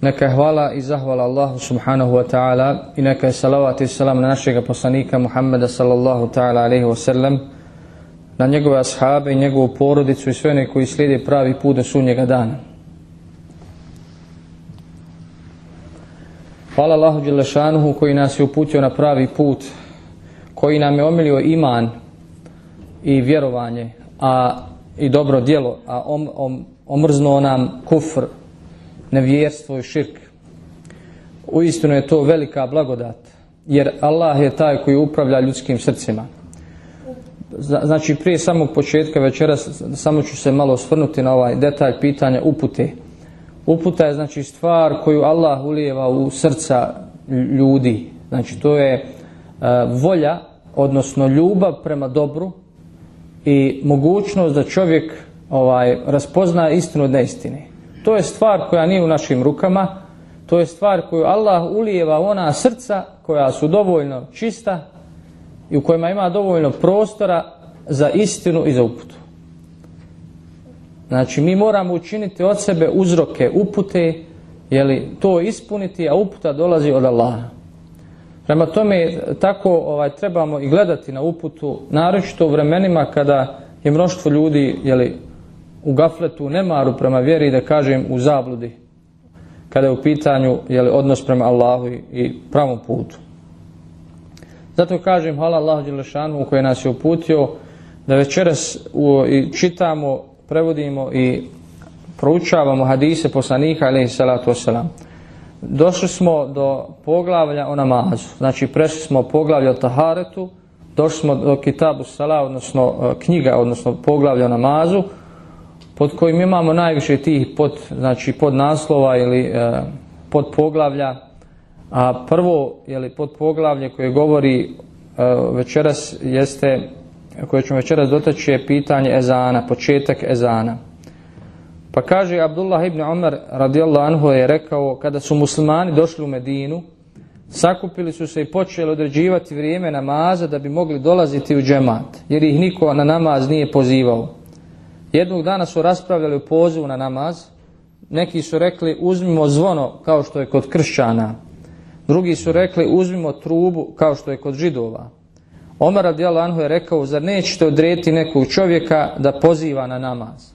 Neka hvala i zahvala Allahu subhanahu wa ta'ala i neka je salavat i salam na našeg poslanika Muhammeda sallallahu ta'ala alaihi wa sallam na njegove ashabe i njegovu porodicu i sve one koji slijede pravi put do sunnjega dana. Hvala Allahu Đelešanuhu koji nas je uputio na pravi put, koji nam je omilio iman i vjerovanje, a i dobro djelo, a om, om, omrznuo nam kufr, nevjerstvo i širk. Uistinu je to velika blagodat, jer Allah je taj koji upravlja ljudskim srcima. Znači prije samog početka večeras samo ću se malo osvrnuti na ovaj detalj pitanja upute. Uputa je znači stvar koju Allah ulijeva u srca ljudi. Znači to je uh, volja, odnosno ljubav prema dobru i mogućnost da čovjek ovaj raspozna istinu od neistine. To je stvar koja nije u našim rukama, to je stvar koju Allah ulijeva u ona srca koja su dovoljno čista i u kojima ima dovoljno prostora za istinu i za uputu. Znači mi moramo učiniti od sebe uzroke upute, jeli to ispuniti, a uputa dolazi od Allaha. Prema tome tako ovaj, trebamo i gledati na uputu, naročito u vremenima kada je mnoštvo ljudi jeli, u gafletu, u nemaru prema vjeri, da kažem u zabludi, kada je u pitanju jeli, odnos prema Allahu i, pravom putu. Zato kažem hvala Allahu Đelešanu koji nas je uputio da večeras u, i čitamo, prevodimo i proučavamo hadise poslanika alaihi salatu wasalam. Došli smo do poglavlja o namazu. Znači prešli smo poglavlja o taharetu, došli smo do kitabu sala, odnosno knjiga, odnosno poglavlja o namazu, pod kojim imamo najviše tih pod, znači pod naslova ili e, pod poglavlja a prvo je pod poglavlje koje govori e, večeras jeste koje ćemo večeras dotaći je pitanje ezana, početak ezana. Pa kaže Abdullah ibn Umar radijallahu anhu je rekao kada su muslimani došli u Medinu sakupili su se i počeli određivati vrijeme namaza da bi mogli dolaziti u džemat jer ih niko na namaz nije pozivao. Jednog dana su raspravljali u pozivu na namaz. Neki su rekli uzmimo zvono kao što je kod kršćana. Drugi su rekli uzmimo trubu kao što je kod židova. Omar radijallahu anhu je rekao zar nećete odrediti nekog čovjeka da poziva na namaz.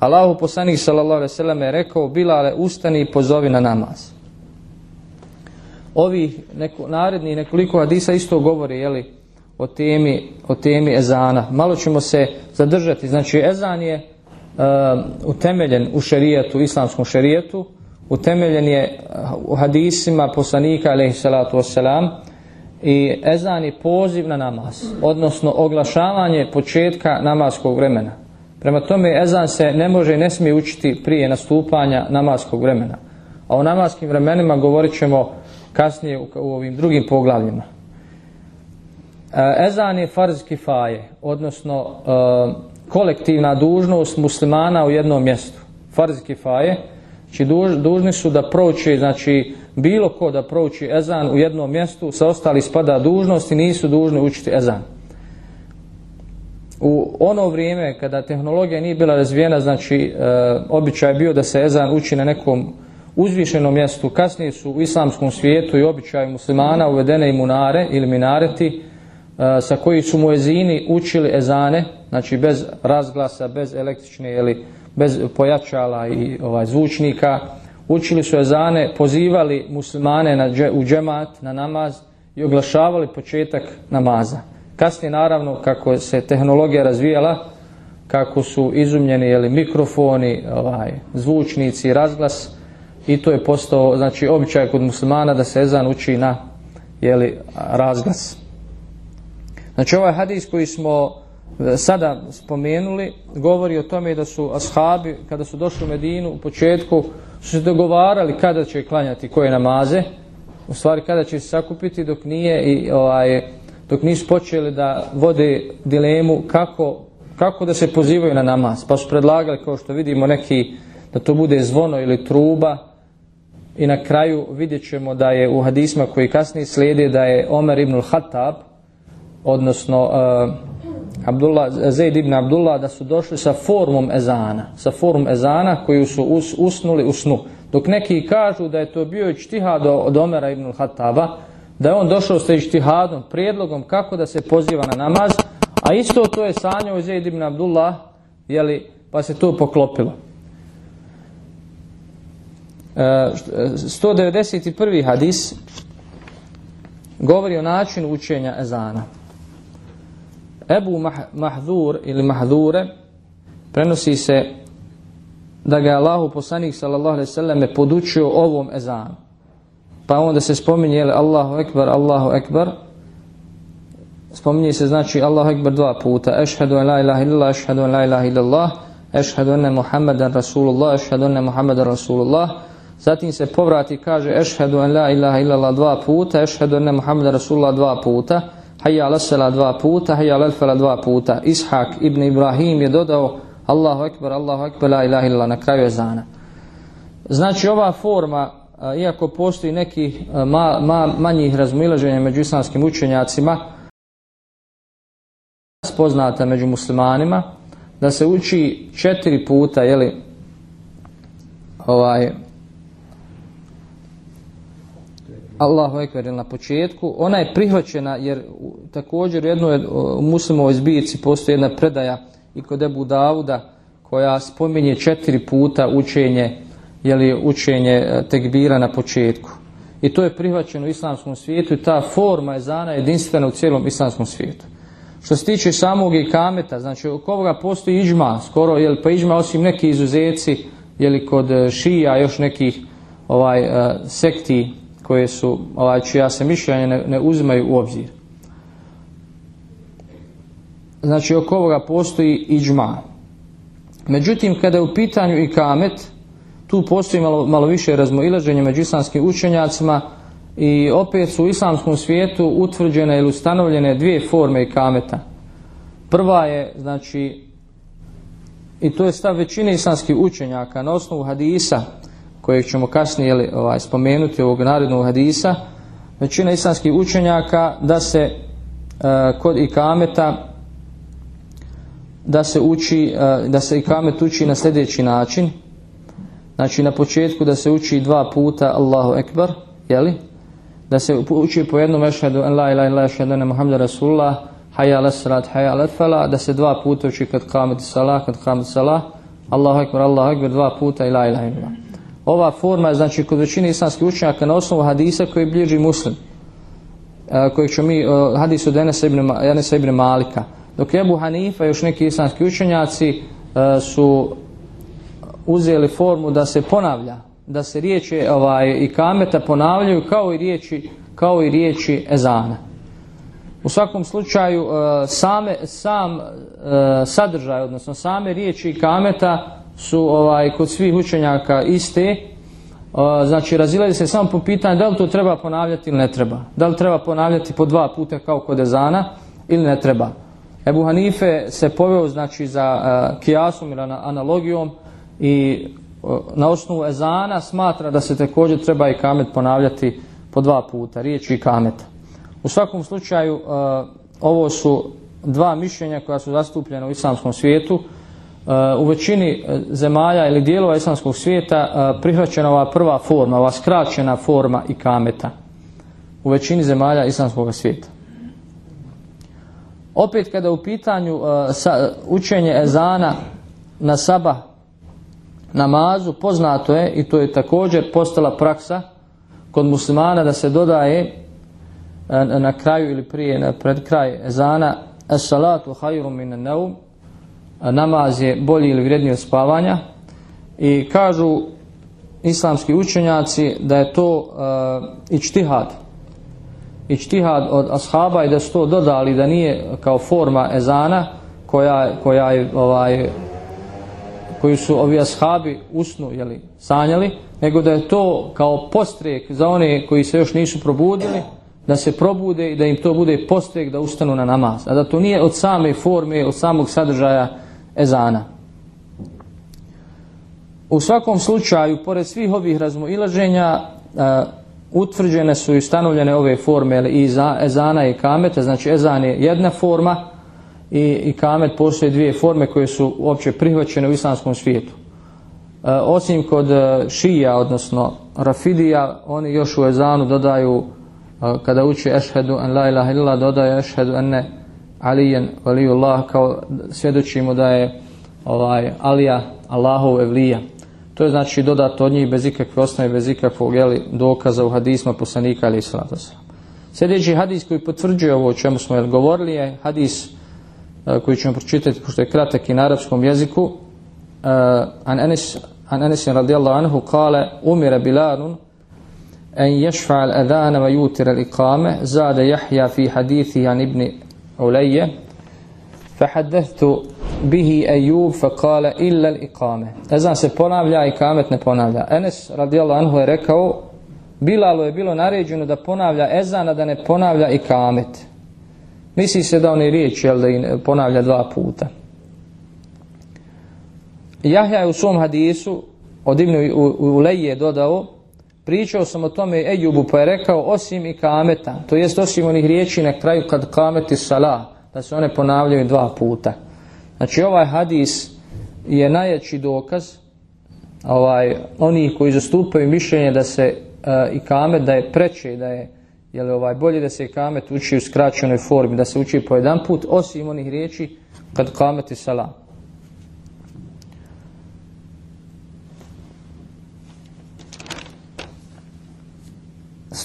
Allahu poslanik sallallahu alejhi ve je rekao Bilale ustani i pozovi na namaz. Ovi neko, naredni nekoliko hadisa isto govori je li o temi, o temi ezana. Malo ćemo se zadržati. Znači, ezan je uh, utemeljen u šerijetu, islamskom šerijetu, utemeljen je u hadisima poslanika, alaihi salatu wasalam, i ezan je poziv na namaz, odnosno oglašavanje početka namaskog vremena. Prema tome, ezan se ne može i ne smije učiti prije nastupanja namaskog vremena. A o namaskim vremenima govorit ćemo kasnije u ovim drugim poglavljima. Ezan je farz kifaje, odnosno uh, kolektivna dužnost muslimana u jednom mjestu. Farz kifaje, znači duž, dužni su da prouči, znači bilo ko da prouči ezan u jednom mjestu, sa ostali spada dužnost i nisu dužni učiti ezan. U ono vrijeme kada tehnologija nije bila razvijena, znači uh, običaj je bio da se ezan uči na nekom uzvišenom mjestu. Kasnije su u islamskom svijetu i običaju muslimana uvedene i munare ili minareti, sa koji su muezini učili ezane, znači bez razglasa, bez električne ili bez pojačala i ovaj zvučnika, učili su ezane, pozivali muslimane na, u džemat, na namaz i oglašavali početak namaza. Kasnije naravno kako se tehnologija razvijala, kako su izumljeni jeli, mikrofoni, ovaj, zvučnici, razglas i to je postao znači običaj kod muslimana da se ezan uči na jeli, razglas. Znači ovaj hadis koji smo sada spomenuli govori o tome da su ashabi kada su došli u Medinu u početku su se dogovarali kada će klanjati koje namaze u stvari kada će se sakupiti dok nije i ovaj, dok nisu počeli da vode dilemu kako, kako da se pozivaju na namaz. Pa su predlagali, kao što vidimo, neki da to bude zvono ili truba i na kraju vidjet ćemo da je u hadisma koji kasnije slijede da je Omer ibn Khattab, odnosno uh, Abdullah, Zaid ibn Abdullah, da su došli sa formom ezana, sa formom ezana koju su us, usnuli u snu. Dok neki kažu da je to bio ičtihad od Omera ibn Khattaba, da je on došao sa ištihadom, prijedlogom kako da se poziva na namaz, a isto to je sanjao Zaid ibn Abdullah, jeli, pa se to poklopilo. 191. hadis govori o načinu učenja ezana. Ebu Mahdur ili Mahdure prenosi se da ga je Allahu poslanik sallallahu alejhi ve selleme podučio ovom ezanu. Pa onda se spominje li Allahu ekber, Allahu ekber. Spominje se znači Allahu ekber dva puta. Ešhedu en la ilaha illallah, ešhedu en la ilaha illallah, ešhedu enne Muhammedan Rasulullah, ešhedu enne Muhammedan Rasulullah. Zatim se povrati kaže ešhedu en la ilaha illallah dva puta, ešhedu enne Muhammedan Rasulullah dva puta, hayya sala dva puta, hayya fala dva puta. Ishak ibn Ibrahim je dodao Allahu ekber, Allahu ekber, la ilaha illallah na kraju ezana. Znači ova forma, iako postoji neki ma, ma, manjih razmilaženja među islamskim učenjacima, spoznata među muslimanima, da se uči četiri puta, jeli, ovaj, Allahu ekber na početku, ona je prihvaćena jer također u jednoj muslimovoj zbirci postoji jedna predaja i kod Ebu Davuda koja spominje četiri puta učenje jeli, učenje tekbira na početku. I to je prihvaćeno u islamskom svijetu i ta forma je zana jedinstvena u cijelom islamskom svijetu. Što se tiče samog ikameta, znači oko ovoga postoji iđma, skoro, jel, pa iđma osim neki izuzeci, jeli kod šija još nekih ovaj uh, sekti koje su, ovaj, čija se mišljenje ne, ne uzimaju u obzir. Znači, oko ovoga postoji iđma. Međutim, kada je u pitanju i kamet, tu postoji malo, malo više razmoilaženja među islamskim učenjacima i opet su u islamskom svijetu utvrđene ili ustanovljene dvije forme i kameta. Prva je, znači, i to je stav većine islamskih učenjaka na osnovu hadisa kojeg ćemo kasnije jeli, ovaj, spomenuti ovog narednog hadisa, većina islamskih učenjaka da se e, kod ikameta da se uči e, da se ikamet uči na sljedeći način znači na početku da se uči dva puta Allahu Ekber jeli? da se uči po jednom ešhedu en la ilaha illa ešhedu ene Muhammed Rasulullah hayya ala salat hayya ala fala da se dva puta uči kad kamet salah kad kamet salah Allahu Ekber Allahu Ekber dva puta i la ilaha illa ova forma je znači kod većine islamskih učenjaka na osnovu hadisa koji bliži muslim kojeg ću mi hadis od Enesa ibn, Malika. Dok Ebu Hanifa i još neki islamski učenjaci su uzeli formu da se ponavlja da se riječi ovaj, i kameta ponavljaju kao i riječi kao i riječi ezana. U svakom slučaju same, sam sadržaj odnosno same riječi i kameta su ovaj kod svih učenjaka iste znači razilazi se samo po pitanju da li to treba ponavljati ili ne treba. Da li treba ponavljati po dva puta kao kod ezana ili ne treba. Ebu Hanife se poveo znači za uh, kijasom ili analogijom i uh, na osnovu ezana smatra da se također treba i kamet ponavljati po dva puta riječi i kameta. U svakom slučaju uh, ovo su dva mišljenja koja su zastupljena u islamskom svijetu u većini zemalja ili dijelova islamskog svijeta prihvaćena ova prva forma, ova skraćena forma i kameta u većini zemalja islamskog svijeta. Opet kada u pitanju učenje ezana na sabah namazu poznato je i to je također postala praksa kod muslimana da se dodaje na kraju ili prije pred kraj ezana es salatu hajru min namaz je bolji ili vrijedniji od spavanja. I kažu islamski učenjaci da je to uh, ičtihad. Ičtihad od ashaba i da su to dodali da nije kao forma ezana koja, koja je ovaj, koju su ovi ashabi usnu jeli, sanjali nego da je to kao postrijek za one koji se još nisu probudili da se probude i da im to bude posteg da ustanu na namaz, a da to nije od same forme, od samog sadržaja ezana. U svakom slučaju, pored svih ovih razmoilaženja, utvrđene su i stanovljene ove forme i ezana i kameta, znači ezan je jedna forma i, i kamet postoje dvije forme koje su uopće prihvaćene u islamskom svijetu. E, osim kod e, šija, odnosno rafidija, oni još u ezanu dodaju e, kada uči ešhedu an la ilaha illa dodaju ešhedu enne alijen valijullah kao svjedočimo da je ovaj, alija Allahov evlija. To je znači dodato od njih bez ikakve osnove, bez ikakvog jeli, dokaza u hadisma poslanika ali Sljedeći hadis koji potvrđuje ovo o čemu smo govorili je hadis koji ćemo pročitati pošto je kratak i na arapskom jeziku. An Enes, an Enes radijallahu anhu kale umire Bilalun en ješfa al-adana wa yutir al-iqame zade Jahja fi hadithi an ibn Ulejje فحدثت bihi Ejub fa kale illa ikame. Ezan se ponavlja i kamet ne ponavlja. Enes radijallahu anhu je rekao Bilalu je bilo naređeno da ponavlja ezana da ne ponavlja i kamet. Misli se da on je riječ jel, da ponavlja dva puta. Jahja je u svom hadisu od Ibnu Uleje dodao Pričao sam o tome Ejubu pa je rekao osim i kameta, to jest osim onih riječi na kraju kad kameti sala, da se one ponavljaju dva puta. Znači ovaj hadis je najjači dokaz ovaj, oni koji zastupaju mišljenje da se e, i kamet da je preče da je jel, ovaj, bolje da se i kamet uči u skraćenoj formi, da se uči po jedan put, osim onih riječi kad kameti sala.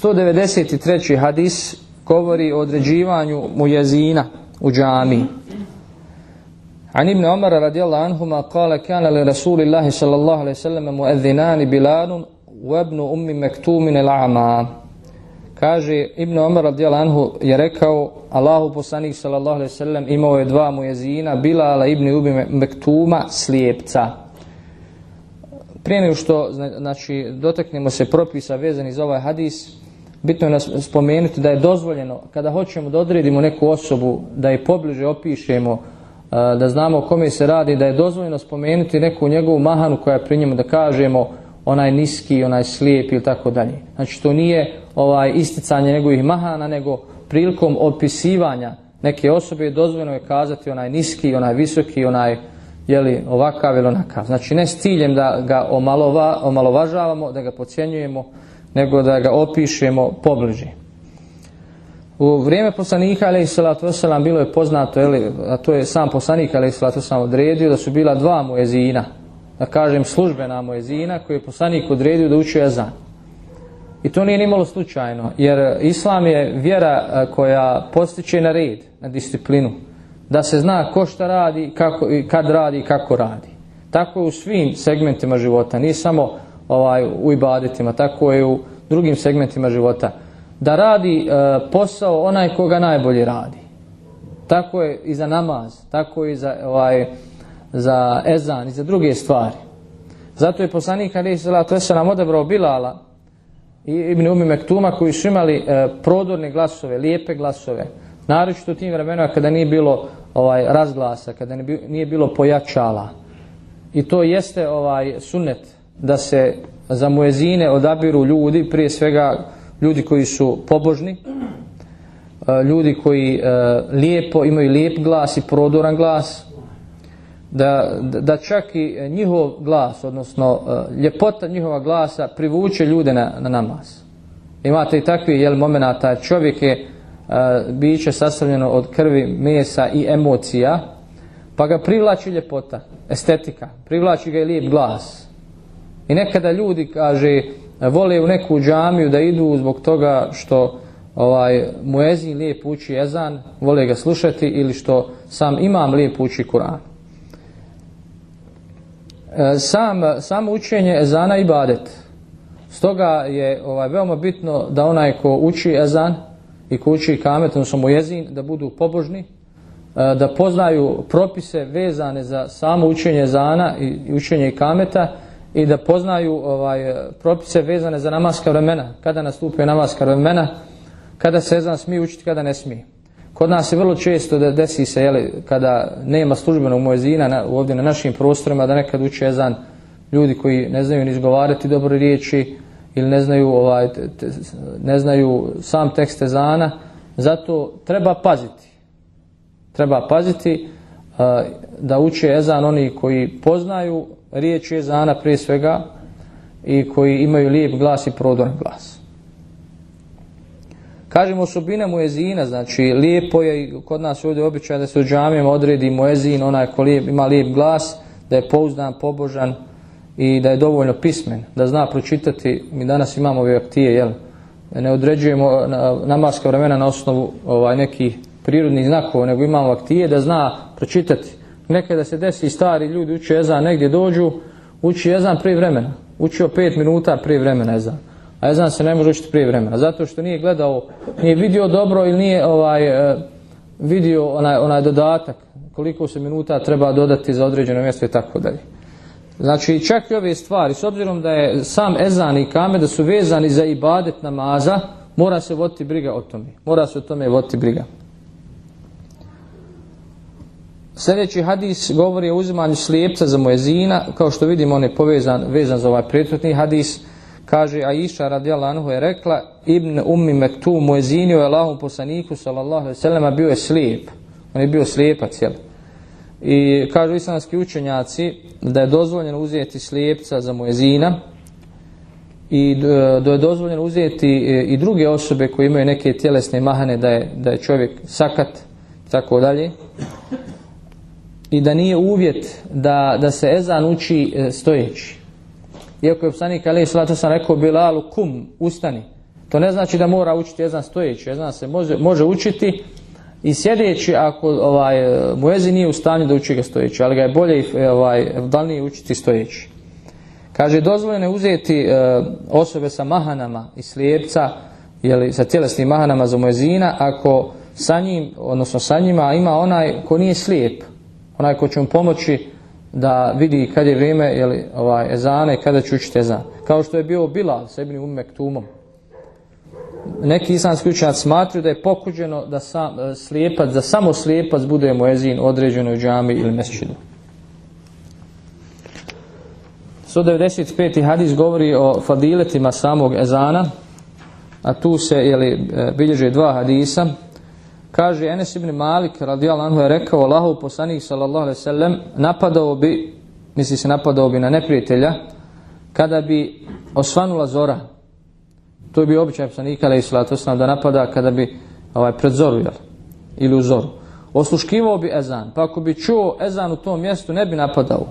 193. hadis govori o određivanju mujezina u džamiji. عن ابن عمر رضي الله عنهما kana li Rasulillahi sallallahu صلى الله عليه وسلم u ebnu ummi mektumin il ama. Kaže, Ibn Omar radijallahu Anhu je rekao, Allahu poslanik sallallahu alaihi sallam imao je dva mujezina, Bilala ibn Ubi Mektuma, slijepca. Prije nego što, znači, dotaknemo se propisa vezani za ovaj hadis, bitno je spomenuti da je dozvoljeno, kada hoćemo da odredimo neku osobu, da je pobliže opišemo, da znamo o kome se radi, da je dozvoljeno spomenuti neku njegovu mahanu koja je pri njemu da kažemo onaj niski, onaj slijep ili tako dalje. Znači to nije ovaj isticanje njegovih mahana, nego prilikom opisivanja neke osobe je dozvoljeno je kazati onaj niski, onaj visoki, onaj jeli, ovakav ili onakav. Znači ne s ciljem da ga omalova, omalovažavamo, da ga podcjenjujemo, nego da ga opišemo pobliže. U vrijeme poslanika alaih salatu wasalam bilo je poznato, a to je sam poslanik alaih salatu wasalam odredio da su bila dva muezina, da kažem službena muezina koji je poslanik odredio da uči ezan. I to nije nimalo slučajno, jer islam je vjera koja postiče na red, na disciplinu. Da se zna ko šta radi, kako, kad radi i kako radi. Tako je u svim segmentima života, nije samo ovaj, u ibadetima, tako je u drugim segmentima života da radi e, posao onaj koga najbolje radi. Tako je i za namaz, tako i za, ovaj, za ezan i za druge stvari. Zato je poslanik Ali Salatu nam odabrao Bilala i Ibn Umi Mektuma koji su imali e, prodorne glasove, lijepe glasove. Naročito u tim vremenima kada nije bilo ovaj razglasa, kada nije bilo pojačala. I to jeste ovaj sunnet da se za muezine odabiru ljudi, prije svega ljudi koji su pobožni, e, ljudi koji e, lijepo imaju lijep glas i prodoran glas, da, da čak i njihov glas, odnosno e, ljepota njihova glasa privuče ljude na, na namaz. Imate i takvi jel, momenata, čovjek je biće sastavljeno od krvi, mesa i emocija, pa ga privlači ljepota, estetika, privlači ga i lijep glas. I nekada ljudi, kaže, vole u neku džamiju da idu zbog toga što ovaj muezin lijep uči ezan, vole ga slušati ili što sam imam lijep uči Kur'an. E, sam, samo učenje ezana i badet. Stoga je ovaj, veoma bitno da onaj ko uči ezan i ko uči kamet, odnosno muezin, da budu pobožni, e, da poznaju propise vezane za samo učenje ezana i učenje kameta, i da poznaju ovaj propise vezane za namaska vremena, kada nastupe namaska vremena, kada se ezan smije učiti, kada ne smije. Kod nas je vrlo često da desi se, jeli, kada nema službenog muezina na, ovdje na našim prostorima, da nekad uče ezan ljudi koji ne znaju ni izgovarati dobro riječi ili ne znaju, ovaj, te, ne znaju sam tekst ezana. Zato treba paziti. Treba paziti uh, da uče ezan oni koji poznaju riječi ezana prije svega i koji imaju lijep glas i prodoran glas. Kažemo osobine muezina, znači lijepo je kod nas ovdje običaj da se u džamijama odredi muezin, onaj ko lijep, ima lijep glas, da je pouzdan, pobožan i da je dovoljno pismen, da zna pročitati. Mi danas imamo ove aktije, jel? Ne određujemo namaska vremena na osnovu ovaj, nekih prirodnih znakova, nego imamo aktije da zna pročitati. Nekada se desi stari ljudi uče ezan, negdje dođu, uči ezan prije vremena. Učio pet minuta prije vremena ezan a ezan se ne može učiti prije vremena, zato što nije gledao, nije vidio dobro ili nije ovaj, vidio onaj, onaj dodatak, koliko se minuta treba dodati za određeno mjesto i tako dalje. Znači, čak i ove stvari, s obzirom da je sam ezan i kame, da su vezani za ibadet namaza, mora se voditi briga o tome. Mora se o tome voditi briga. Sljedeći hadis govori o uzimanju slijepca za mojezina, kao što vidimo on je povezan, vezan za ovaj prethodni hadis, Kaže Aisha radijallahu anhu je rekla Ibn Ummi Mektu muezini u Allahom poslaniku sallallahu alaihi bio je slijep. On je bio slijepac, jel? I kažu islamski učenjaci da je dozvoljeno uzeti slijepca za muezina i da je dozvoljeno uzeti i druge osobe koje imaju neke tjelesne mahane da je, da je čovjek sakat tako dalje i da nije uvjet da, da se ezan uči e, stojeći iako je poslanik Ali Salatu sam rekao Bilalu kum, ustani. To ne znači da mora učiti ezan stojeći, ezan se može, može učiti i sjedeći ako ovaj, muezi nije u stanju da uči ga stojeći, ali ga je bolje ovaj, dalnije učiti stojeći. Kaže, dozvoljeno je uzeti e, osobe sa mahanama i slijepca, jeli, sa tjelesnim mahanama za muezina, ako sa njim, odnosno sa njima ima onaj ko nije slijep, onaj ko će mu pomoći da vidi kad je vrijeme jeli, ovaj, ezane kada će učiti ezan. Kao što je bio Bilal s Ibn Ummektumom. Neki islamski učenjaci smatruju da je pokuđeno da sam, e, slijepac, da samo slijepac bude mu ezin određeno u džami ili mesčidu. 195. hadis govori o fadiletima samog ezana, a tu se jeli, e, bilježe dva hadisa. Kaže Enes ibn Malik radijallahu anhu je rekao Allahu poslanik sallallahu alejhi ve sellem napadao bi misli se napadao bi na neprijatelja kada bi osvanula zora. To bi običaj poslanika alejhi salatu da napada kada bi ovaj pred zoru jel, ili u zoru. Osluškivao bi ezan, pa ako bi čuo ezan u tom mjestu ne bi napadao.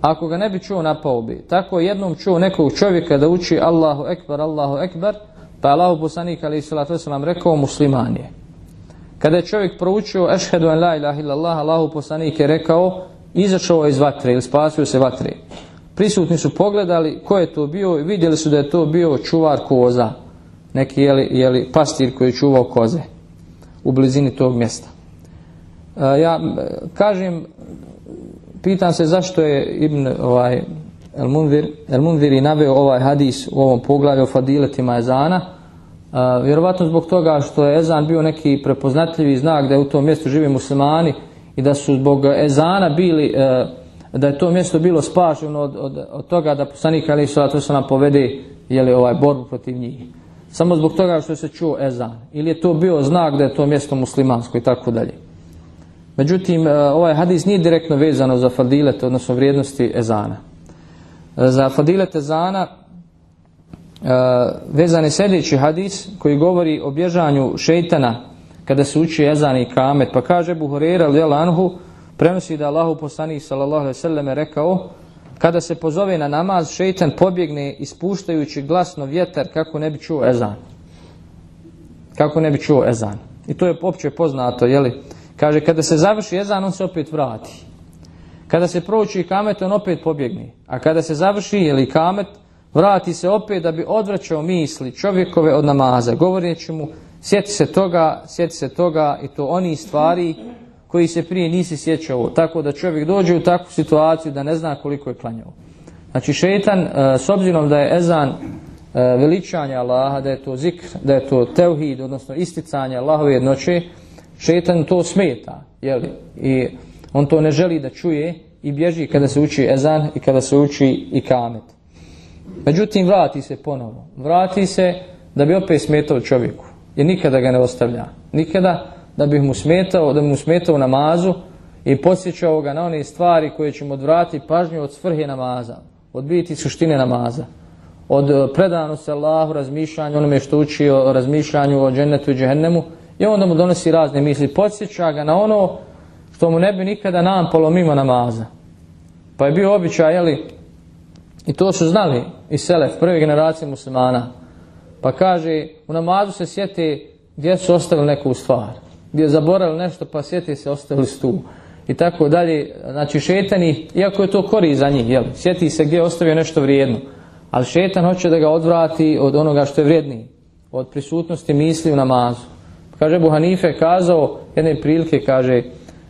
Ako ga ne bi čuo napao bi. Tako jednom čuo nekog čovjeka da uči Allahu ekber, Allahu ekber, pa Allahu poslanik alejhi salatu rekao musliman je. Kada je čovjek proučio ešhedu en la ilaha illallah, Allahu poslanik je rekao, izašao iz vatre ili spasio se vatre. Prisutni su pogledali ko je to bio i vidjeli su da je to bio čuvar koza. Neki jeli, jeli pastir koji je čuvao koze u blizini tog mjesta. E, ja kažem, pitam se zašto je Ibn ovaj, El Munvir, El Munvir i naveo ovaj hadis u ovom poglavlju o fadiletima ezana, vjerovatno zbog toga što je ezan bio neki prepoznatljivi znak da je u tom mjestu žive muslimani i da su zbog ezana bili e, da je to mjesto bilo spašeno od, od, od toga da poslanik ali salatu nam povede jeli, ovaj borbu protiv njih. Samo zbog toga što se čuo ezan. Ili je to bio znak da je to mjesto muslimansko i tako dalje. Međutim, e, ovaj hadis nije direktno vezano za fadilet, odnosno vrijednosti ezana. E, za fadilet ezana vezan je sljedeći hadis koji govori o bježanju šeitana kada se uči ezan i kamet. Pa kaže Buhurera anhu prenosi da Allahu poslanik sallallahu alejhi rekao kada se pozove na namaz šeitan pobjegne ispuštajući glasno vjetar kako ne bi čuo ezan. Kako ne bi čuo ezan. I to je opće poznato, jeli? Kaže kada se završi ezan on se opet vrati. Kada se prouči kamet on opet pobjegne. A kada se završi jeli kamet vrati se opet da bi odvraćao misli čovjekove od namaza, govoreći mu sjeti se toga, sjeti se toga i to oni stvari koji se prije nisi sjećao, tako da čovjek dođe u takvu situaciju da ne zna koliko je klanjao. Znači šetan, e, s obzirom da je ezan veličanja Allaha, da je to zikr, da je to teuhid, odnosno isticanje Allahove jednoće, šetan to smeta, jeli? I on to ne želi da čuje i bježi kada se uči ezan i kada se uči i kamet. Međutim, vrati se ponovo. Vrati se da bi opet smetao čovjeku. I nikada ga ne ostavlja. Nikada da bi mu smetao, da bi mu smetao namazu i podsjećao ga na one stvari koje će mu odvratiti pažnju od svrhe namaza. Od biti suštine namaza. Od predanosti Allahu, razmišljanju onome što uči o razmišljanju o džennetu i džehennemu i onda mu donosi razne misli. Podsjeća ga na ono što mu ne bi nikada nampalo mimo namaza. Pa je bio običaj, jeli, i to su znali i Selef, prve generacije muslimana. Pa kaže, u namazu se sjeti gdje su ostavili neku stvar. Gdje je zaboravili nešto, pa sjeti se ostavili stu. I tako dalje. Znači šetani, iako je to kori za njih, jel, sjeti se gdje je ostavio nešto vrijedno. Ali šetan hoće da ga odvrati od onoga što je vrijedniji. Od prisutnosti misli u namazu. Kaže Buhanife kazao, jedne prilike kaže,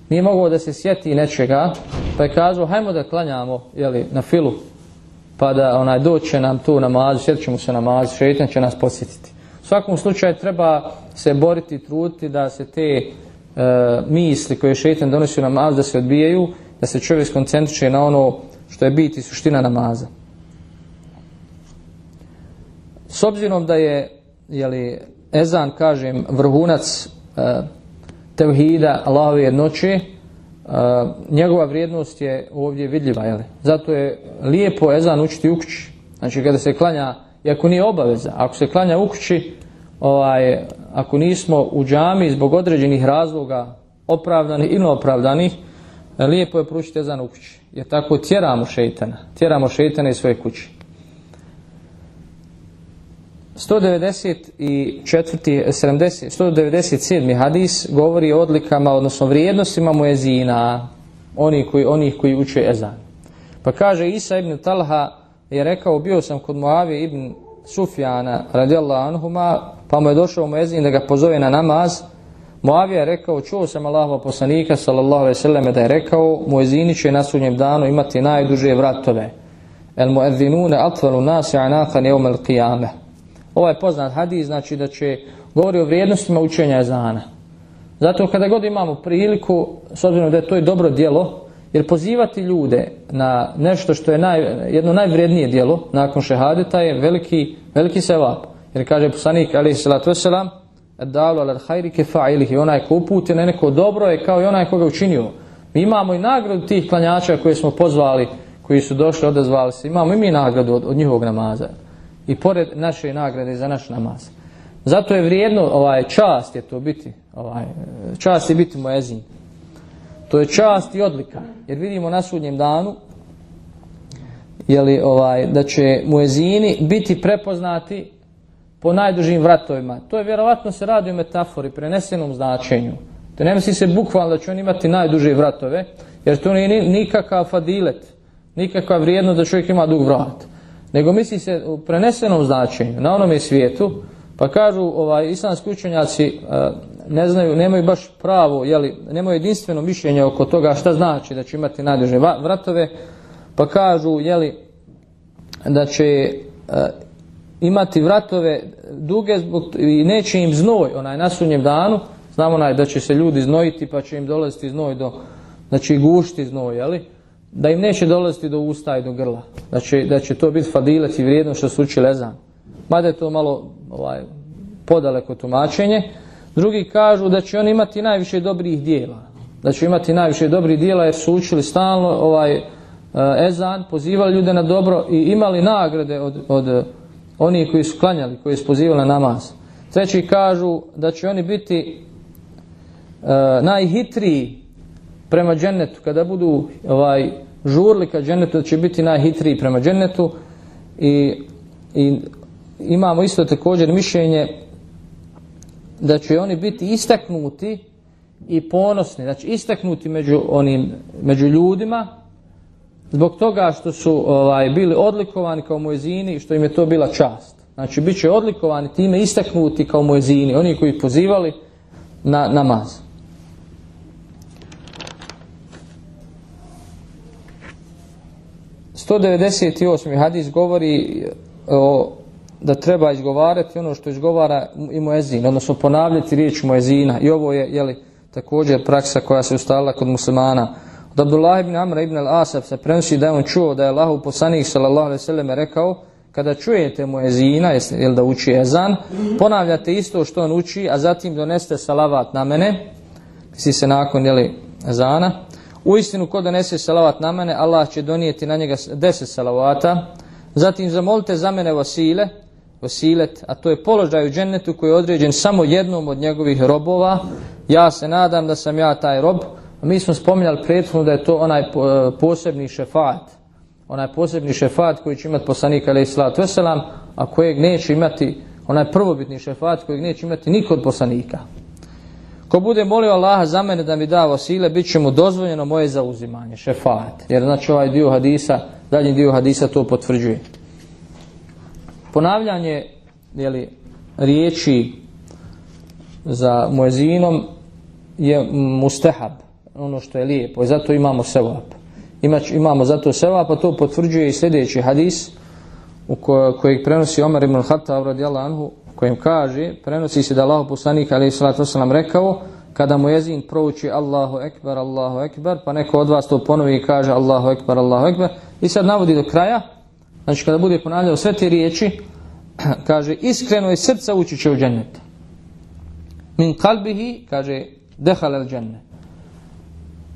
nije mogao da se sjeti nečega, pa je kazao, hajmo da klanjamo jeli, na filu, pa da onaj doće nam tu namazu, sjetit ćemo se namazu, šetan će nas posjetiti. U svakom slučaju treba se boriti, truditi da se te e, misli koje šetan donosi u namazu, da se odbijaju, da se čovjek skoncentriše na ono što je biti suština namaza. S obzirom da je jeli, ezan, kažem, vrhunac e, tevhida Allahove jednoće, njegova vrijednost je ovdje vidljiva. Jeli? Zato je lijepo ezan učiti u kući. Znači kada se klanja, iako nije obaveza, ako se klanja u kući, ovaj, ako nismo u džami zbog određenih razloga opravdanih ili opravdanih, lijepo je pručiti ezan u kući. Jer tako tjeramo šeitana. Tjeramo šeitana iz svoje kući. 194. 70, 197. hadis govori o odlikama, odnosno vrijednostima muezina, oni koji, onih koji uče ezan. Pa kaže Isa ibn Talha je rekao, bio sam kod Muavije ibn Sufjana radijallahu anhuma, pa mu je došao muezin da ga pozove na namaz. Muavija je rekao, čuo sam Allahova poslanika sallallahu alejhi ve selleme da je rekao, muezini će na sudnjem danu imati najduže vratove. El muezinune atvalu nasi anakan yawm Ovaj poznat hadis znači da će govori o vrijednostima učenja ezana. Zato kada god imamo priliku, s obzirom da je to i dobro djelo, jer pozivati ljude na nešto što je naj, jedno najvrijednije djelo nakon šehadeta je veliki, veliki sevap. Jer kaže poslanik alaihi salatu wasalam, dalu ala hajri kefa'ilihi, onaj ko uputi na neko dobro je kao i onaj koga učinio. Mi imamo i nagradu tih klanjača koje smo pozvali, koji su došli, odazvali se. Imamo i mi nagradu od, od njihovog namaza i pored naše nagrade za naš namaz. Zato je vrijedno, ovaj, čast je to biti, ovaj, čast je biti muezin. To je čast i odlika, jer vidimo na sudnjem danu jeli, ovaj, da će muezini biti prepoznati po najdužim vratovima. To je vjerovatno se radi o metafori, prenesenom značenju. To ne misli se bukvalno da će on imati najduže vratove, jer to nije nikakav fadilet, nikakva vrijednost da čovjek ima dug vrat nego misli se u prenesenom značenju na onome svijetu, pa kažu ovaj islamski učenjaci ne znaju, nemaju baš pravo, jeli, nemaju jedinstveno mišljenje oko toga šta znači da će imati najduže vratove, pa kažu jeli, da će imati vratove duge zbog, i neće im znoj onaj na sunnjem danu, znamo onaj da će se ljudi znojiti pa će im dolaziti znoj do, znači gušti znoj, jeli, da im neće dolaziti do usta i do grla. Da će, da će to biti fadilet i vrijedno što su učili ezan. Mada je to malo ovaj, podaleko tumačenje. Drugi kažu da će oni imati najviše dobrih dijela. Da će imati najviše dobrih dijela jer su učili stalno ovaj ezan, pozivali ljude na dobro i imali nagrade od, od onih koji su klanjali, koji su pozivali na namaz. Treći kažu da će oni biti uh, najhitriji prema džennetu, kada budu ovaj žurli ka džennetu, će biti najhitriji prema džennetu i, i imamo isto također mišljenje da će oni biti istaknuti i ponosni, znači istaknuti među onim među ljudima zbog toga što su ovaj bili odlikovani kao muezini i što im je to bila čast. Znači bit će odlikovani time istaknuti kao muezini, oni koji pozivali na namaz. 198. hadis govori o da treba izgovarati ono što izgovara i muezin, odnosno ponavljati riječ muezina. I ovo je jeli, također praksa koja se ustalila kod muslimana. Od Abdullah ibn Amra ibn al-Asab se prenosi da je on čuo da je Allahu poslanik sallallahu alejhi ve rekao kada čujete muezina, jel da uči ezan, ponavljate isto što on uči, a zatim doneste salavat na mene, misli se nakon jeli, ezana. Uistinu ko donese salavat na mene, Allah će donijeti na njega deset salavata. Zatim zamolite za mene vasile, vasilet, a to je položaj u džennetu koji je određen samo jednom od njegovih robova. Ja se nadam da sam ja taj rob. Mi smo spominjali prethodno da je to onaj posebni šefat. Onaj posebni šefat koji će imati poslanik alaih wasalam, a kojeg neće imati, onaj prvobitni šefat kojeg neće imati niko od poslanika. Ko bude molio Allaha za mene da mi da vasile, bit će mu dozvoljeno moje zauzimanje, šefat. Jer znači ovaj dio hadisa, dalji dio hadisa to potvrđuje. Ponavljanje jeli, riječi za muezinom je mustehab, ono što je lijepo i zato imamo sevap. Imamo zato sevap, pa to potvrđuje i sljedeći hadis u ko, kojeg prenosi Omar ibn Khattab radijallahu anhu, kojim kaže, prenosi se da Allah poslanik salatu wasalam rekao, kada mu jezin prouči Allahu ekber, Allahu ekber, pa neko od vas to ponovi i kaže Allahu ekber, Allahu ekber, i sad navodi do kraja, znači kada bude ponavljao sve te riječi, kaže iskreno iz srca ući će u džennet. Min kalbihi, kaže, dehal el džennet.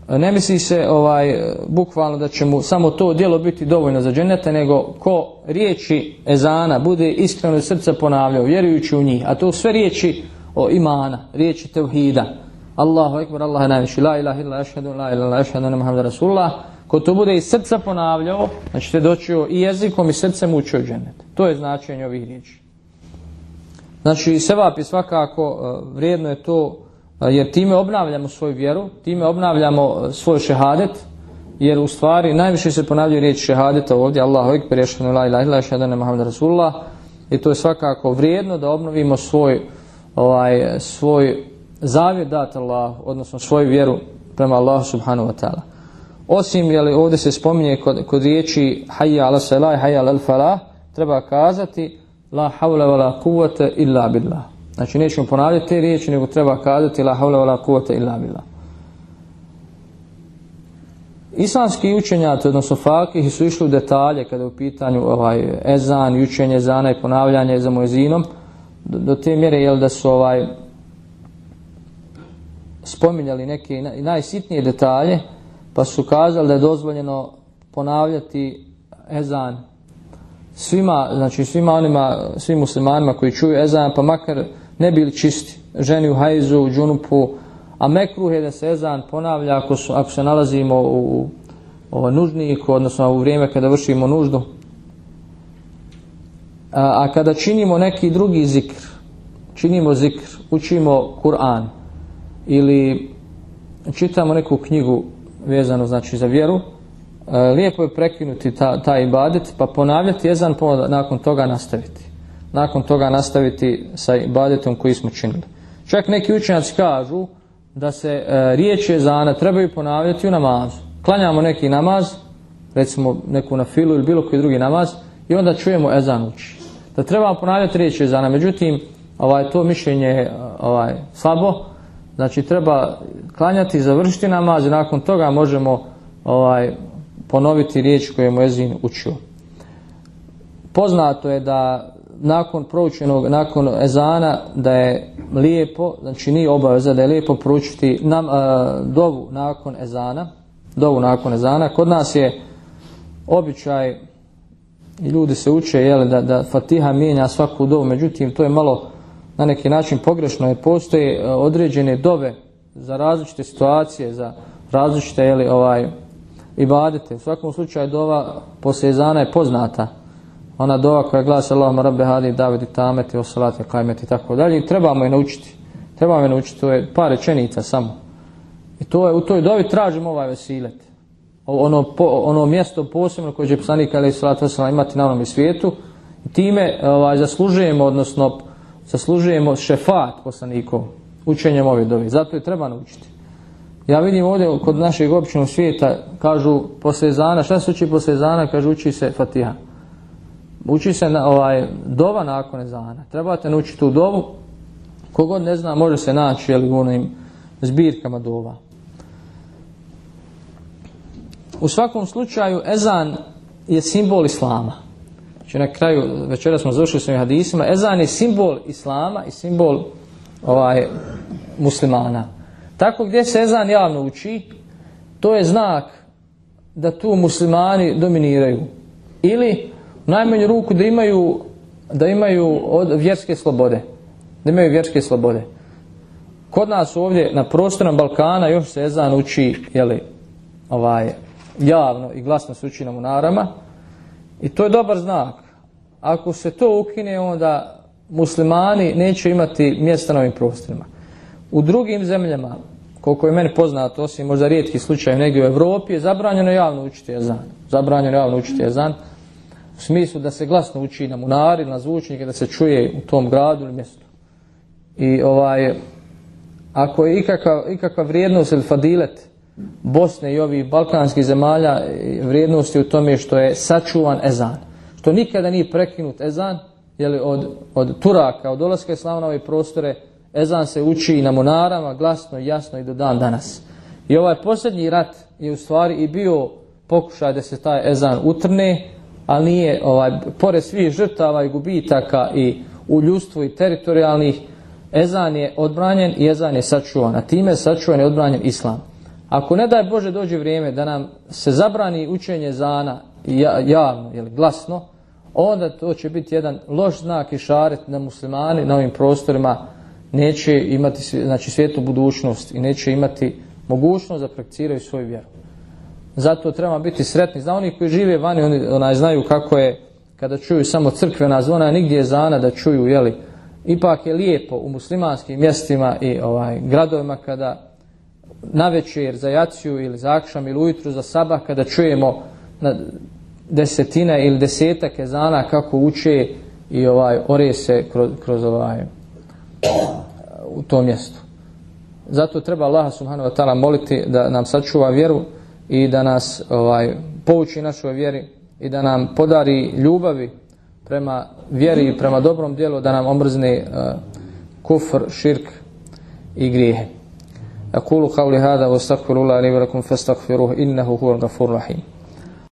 Ne misli se ovaj bukvalno da će mu samo to djelo biti dovoljno za džennete, nego ko riječi ezana bude iskreno iz srca ponavljao, vjerujući u njih, a to sve riječi o imana, riječi tevhida. Allahu ekber, Allah je najviši, la ilaha illa ašhadu, la ilaha ašhadu, Muhammed Rasulullah. Ko to bude iz srca ponavljao, znači te doćio i jezikom i srcem učio džennet. To je značenje ovih riječi. Znači, sevap je svakako, vrijedno je to jer time obnavljamo svoju vjeru, time obnavljamo svoj šehadet, jer u stvari najviše se ponavljaju riječi šehadeta ovdje, Allahu ekber, ješanu la ilaha illa šehadana Muhammed Rasulullah, i to je svakako vrijedno da obnovimo svoj, ovaj, svoj zavjet dat Allah, odnosno svoju vjeru prema Allahu subhanahu wa ta'ala. Osim, jeli, ovdje se spominje kod, kod riječi hayya ala salah, hayya ala falah, treba kazati la havla wa la kuvvete illa billah. Znači nećemo ponavljati te riječi, nego treba kazati la havla wala kuvvete illa billah. Islamski učenjaci, odnosno fakih, su išli u detalje kada je u pitanju ovaj, ezan, učenje ezana i ponavljanje za mojezinom, do, do te mjere jel, da su ovaj, spominjali neke najsitnije detalje, pa su kazali da je dozvoljeno ponavljati ezan svima, znači svima onima, svim muslimanima koji čuju ezan, pa makar ne bili čisti, ženi u hajzu, u džunupu, a mekruh je da se ezan ponavlja ako, su, ako se nalazimo u, u nužniku, odnosno u vrijeme kada vršimo nuždu. A, a kada činimo neki drugi zikr, činimo zikr, učimo Kur'an ili čitamo neku knjigu vezano znači za vjeru, lijepo je prekinuti ta, taj ibadet pa ponavljati ezan pa nakon toga nastaviti nakon toga nastaviti sa ibadetom koji smo činili. Čak neki učenjaci kažu da se e, riječi ezana trebaju ponavljati u namazu. Klanjamo neki namaz, recimo neku na filu ili bilo koji drugi namaz i onda čujemo ezan uči. Da trebamo ponavljati riječi ezana, međutim ovaj, to mišljenje je ovaj, slabo, znači treba klanjati i završiti namaz i nakon toga možemo ovaj, ponoviti riječ koju je Moezin učio. Poznato je da nakon proučenog, nakon ezana, da je lijepo, znači nije obaveza da je lijepo proučiti nam, a, dovu nakon ezana, dovu nakon ezana. Kod nas je običaj i ljudi se uče jeli, da, da Fatiha mijenja svaku dovu, međutim to je malo na neki način pogrešno jer postoje određene dove za različite situacije, za različite jeli, ovaj, ibadete. U svakom slučaju dova posle ezana je poznata ona dova koja glasi Allahumma rabbe hadi davidi tameti o salati kajmeti i tako dalje. I trebamo je naučiti. Trebamo je naučiti, to je par rečenica samo. I to je, u toj dovi tražimo ovaj vesilet. Ono, ono mjesto posebno koje će poslanik ali salatu wasalam imati na onom svijetu. I time ovaj, zaslužujemo odnosno zaslužujemo šefat poslanikov učenjem ove dovi, zato je treba naučiti. Ja vidim ovdje kod našeg običnog svijeta kažu posle zana, šta se uči posle zana, kažu uči se fatiha Uči se na, ovaj, dova nakon ezana. Trebate naučiti tu dovu. Kogod ne zna, može se naći jeli, u onim zbirkama dova. U svakom slučaju, ezan je simbol islama. Znači na kraju, večera smo završili s hadisima, ezan je simbol islama i simbol ovaj, muslimana. Tako gdje se ezan javno uči, to je znak da tu muslimani dominiraju. Ili najmanju ruku da imaju, da imaju od vjerske slobode. Da imaju vjerske slobode. Kod nas ovdje na prostorom Balkana još se ezan uči jeli, ovaj, javno i glasno se uči na munarama. I to je dobar znak. Ako se to ukine, onda muslimani neće imati mjesta na ovim prostorima. U drugim zemljama, koliko je meni poznato, osim možda rijetki slučaj negdje u Europi, je zabranjeno javno učiti jezan. Zabranjeno javno učiti jezan. U smislu da se glasno uči na munari, na zvučnike, da se čuje u tom gradu ili mjestu. I ovaj, ako je ikakva, ikakva vrijednost ili fadilet Bosne i ovih balkanskih zemalja, vrijednosti u tome što je sačuvan ezan. Što nikada nije prekinut ezan, jeli od, od Turaka, od dolaska islama na ove prostore, ezan se uči i na monarama, glasno, jasno i do dan danas. I ovaj posljednji rat je u stvari i bio pokušaj da se taj ezan utrne, ali nije, ovaj, pored svih žrtava i gubitaka i u ljustvu i teritorijalnih, ezan je odbranjen i ezan je sačuvan. A time je sačuvan i odbranjen islam. Ako ne daj Bože dođe vrijeme da nam se zabrani učenje zana javno ili glasno, onda to će biti jedan loš znak i šaret na muslimani na ovim prostorima neće imati znači, svijetu budućnost i neće imati mogućnost da prakticiraju svoju vjeru. Zato treba biti sretni. Zna oni koji žive vani, oni onaj, znaju kako je kada čuju samo crkvena zvona, nigdje je zana da čuju, jeli, ipak je lijepo u muslimanskim mjestima i ovaj gradovima kada na večer za jaciju ili za akšam ili ujutru za sabah kada čujemo na desetine ili desetak ezana kako uče i ovaj ore se kroz, kroz ovaj u tom mjestu. Zato treba Allah subhanahu wa ta'ala moliti da nam sačuva vjeru i da nas ovaj pouči našoj vjeri i da nam podari ljubavi prema vjeri i prema dobrom djelu da nam omrzne uh, kufr, širk i grijehe. أقول قولي هذا واستغفر الله لي ولكم فاستغفروه إنه هو الغفور الرحيم